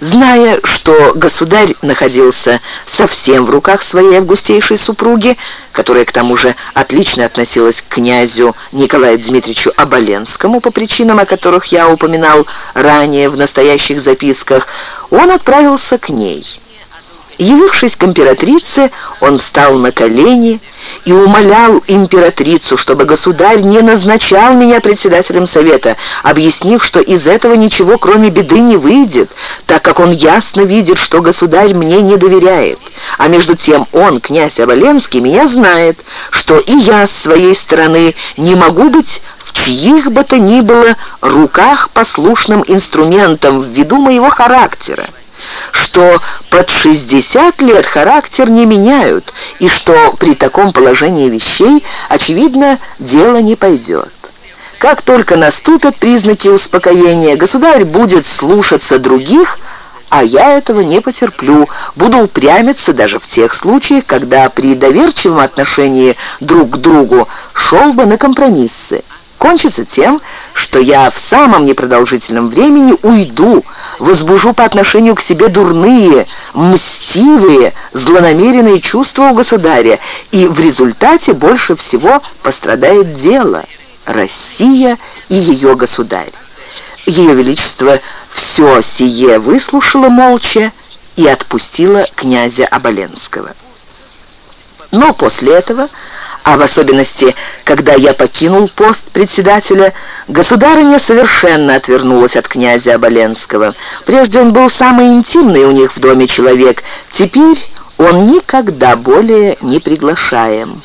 Зная, что государь находился совсем в руках своей августейшей супруги, которая к тому же отлично относилась к князю Николаю Дмитриевичу Оболенскому по причинам, о которых я упоминал ранее в настоящих записках, он отправился к ней. Явившись к императрице, он встал на колени и умолял императрицу, чтобы государь не назначал меня председателем совета, объяснив, что из этого ничего, кроме беды, не выйдет, так как он ясно видит, что государь мне не доверяет. А между тем он, князь Оболенский, меня знает, что и я с своей стороны не могу быть в чьих бы то ни было руках послушным инструментом ввиду моего характера что под 60 лет характер не меняют, и что при таком положении вещей, очевидно, дело не пойдет. Как только наступят признаки успокоения, государь будет слушаться других, а я этого не потерплю, буду упрямиться даже в тех случаях, когда при доверчивом отношении друг к другу шел бы на компромиссы кончится тем, что я в самом непродолжительном времени уйду, возбужу по отношению к себе дурные, мстивые, злонамеренные чувства у государя, и в результате больше всего пострадает дело Россия и ее государь. Ее Величество все сие выслушало молча и отпустило князя Оболенского. Но после этого а в особенности, когда я покинул пост председателя, государыня совершенно отвернулась от князя Оболенского. Прежде он был самый интимный у них в доме человек, теперь он никогда более не приглашаем.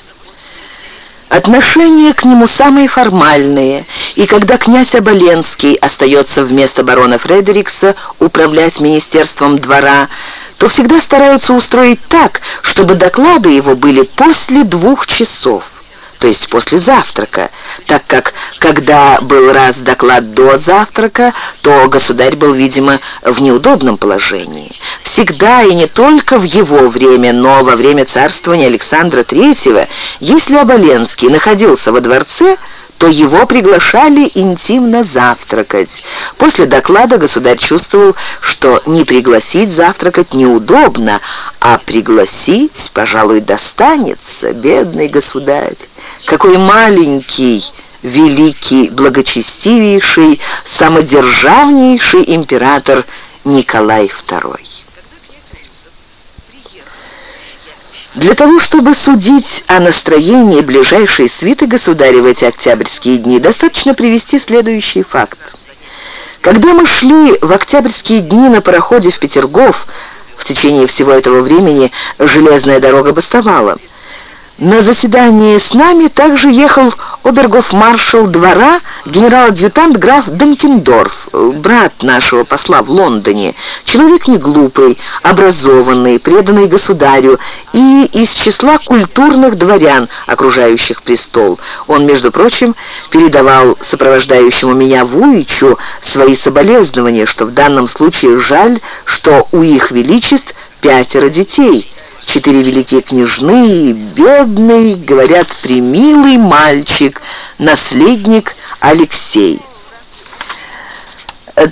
Отношения к нему самые формальные, и когда князь Оболенский остается вместо барона Фредерикса управлять министерством двора, то всегда стараются устроить так, чтобы доклады его были после двух часов то есть после завтрака, так как, когда был раз доклад до завтрака, то государь был, видимо, в неудобном положении. Всегда и не только в его время, но во время царствования Александра III, если Оболенский находился во дворце, то его приглашали интимно завтракать. После доклада государь чувствовал, что не пригласить завтракать неудобно, а пригласить, пожалуй, достанется, бедный государь. Какой маленький, великий, благочестивейший, самодержавнейший император Николай II. Для того, чтобы судить о настроении ближайшей свиты государя в эти октябрьские дни, достаточно привести следующий факт. Когда мы шли в октябрьские дни на пароходе в Петергоф, в течение всего этого времени железная дорога бастовала – на заседание с нами также ехал обергов-маршал двора, генерал-адъютант граф Бенкендорф, брат нашего посла в Лондоне, человек не глупый, образованный, преданный государю и из числа культурных дворян, окружающих престол. Он, между прочим, передавал сопровождающему меня Вуичу свои соболезнования, что в данном случае жаль, что у их величеств пятеро детей – Четыре великие княжны, бедный, говорят, примилый мальчик, наследник Алексей.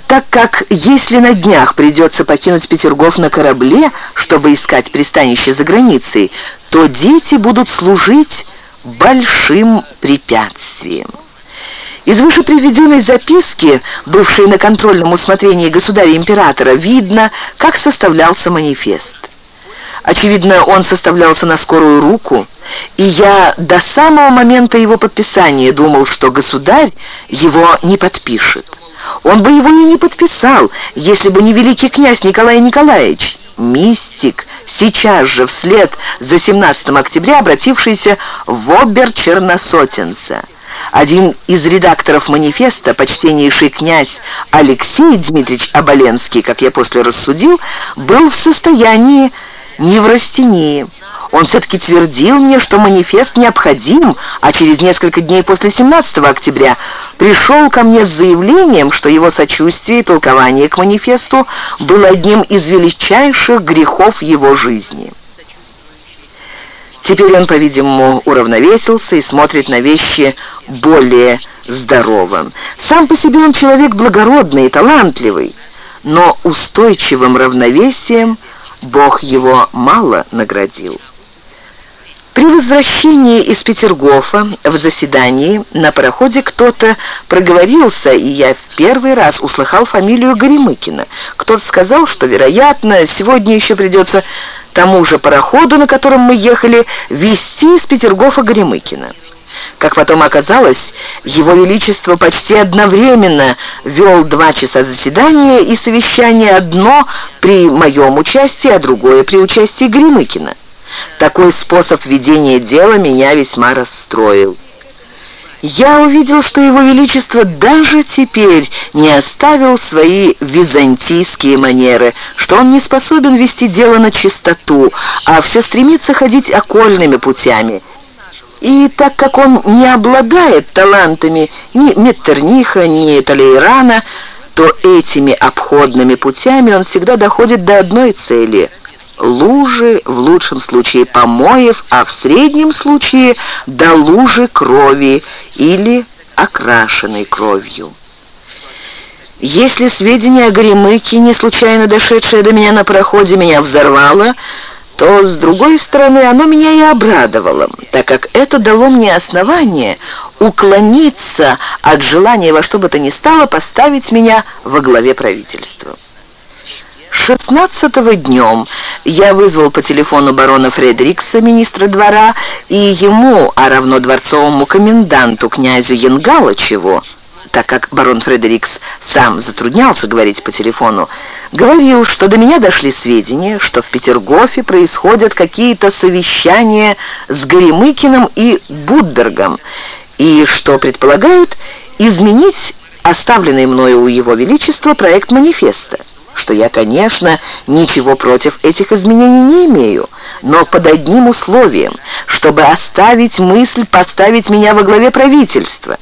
Так как если на днях придется покинуть Петергоф на корабле, чтобы искать пристанище за границей, то дети будут служить большим препятствием. Из вышеприведенной записки, бывшей на контрольном усмотрении государя-императора, видно, как составлялся манифест. Очевидно, он составлялся на скорую руку, и я до самого момента его подписания думал, что государь его не подпишет. Он бы его и не подписал, если бы не великий князь Николай Николаевич, мистик, сейчас же вслед за 17 октября обратившийся в обер Черносотенца. один из редакторов манифеста, почтеннейший князь Алексей Дмитриевич Оболенский, как я после рассудил, был в состоянии неврастении. Он все-таки твердил мне, что манифест необходим, а через несколько дней после 17 октября пришел ко мне с заявлением, что его сочувствие и толкование к манифесту было одним из величайших грехов его жизни. Теперь он, по-видимому, уравновесился и смотрит на вещи более здорово. Сам по себе он человек благородный и талантливый, но устойчивым равновесием Бог его мало наградил. При возвращении из Петергофа в заседании на пароходе кто-то проговорился, и я в первый раз услыхал фамилию Горемыкина. Кто-то сказал, что, вероятно, сегодня еще придется тому же пароходу, на котором мы ехали, везти из Петергофа Горемыкина. Как потом оказалось, Его Величество почти одновременно вел два часа заседания и совещания одно при моем участии, а другое при участии Гремыкина. Такой способ ведения дела меня весьма расстроил. Я увидел, что Его Величество даже теперь не оставил свои византийские манеры, что он не способен вести дело на чистоту, а все стремится ходить окольными путями. И так как он не обладает талантами ни Меттерниха, ни Талейрана, то этими обходными путями он всегда доходит до одной цели — лужи, в лучшем случае помоев, а в среднем случае до лужи крови или окрашенной кровью. Если сведения о Горемыке, не случайно дошедшие до меня на проходе, меня взорвало, то, с другой стороны, оно меня и обрадовало, так как это дало мне основание уклониться от желания во что бы то ни стало поставить меня во главе правительства. 16-го днем я вызвал по телефону барона Фредерикса, министра двора, и ему, а равно дворцовому коменданту, князю Янгалычеву, так как барон Фредерикс сам затруднялся говорить по телефону, говорил, что до меня дошли сведения, что в Петергофе происходят какие-то совещания с Горемыкиным и Будбергом, и что предполагают изменить оставленный мною у его величества проект манифеста что я, конечно, ничего против этих изменений не имею, но под одним условием, чтобы оставить мысль поставить меня во главе правительства.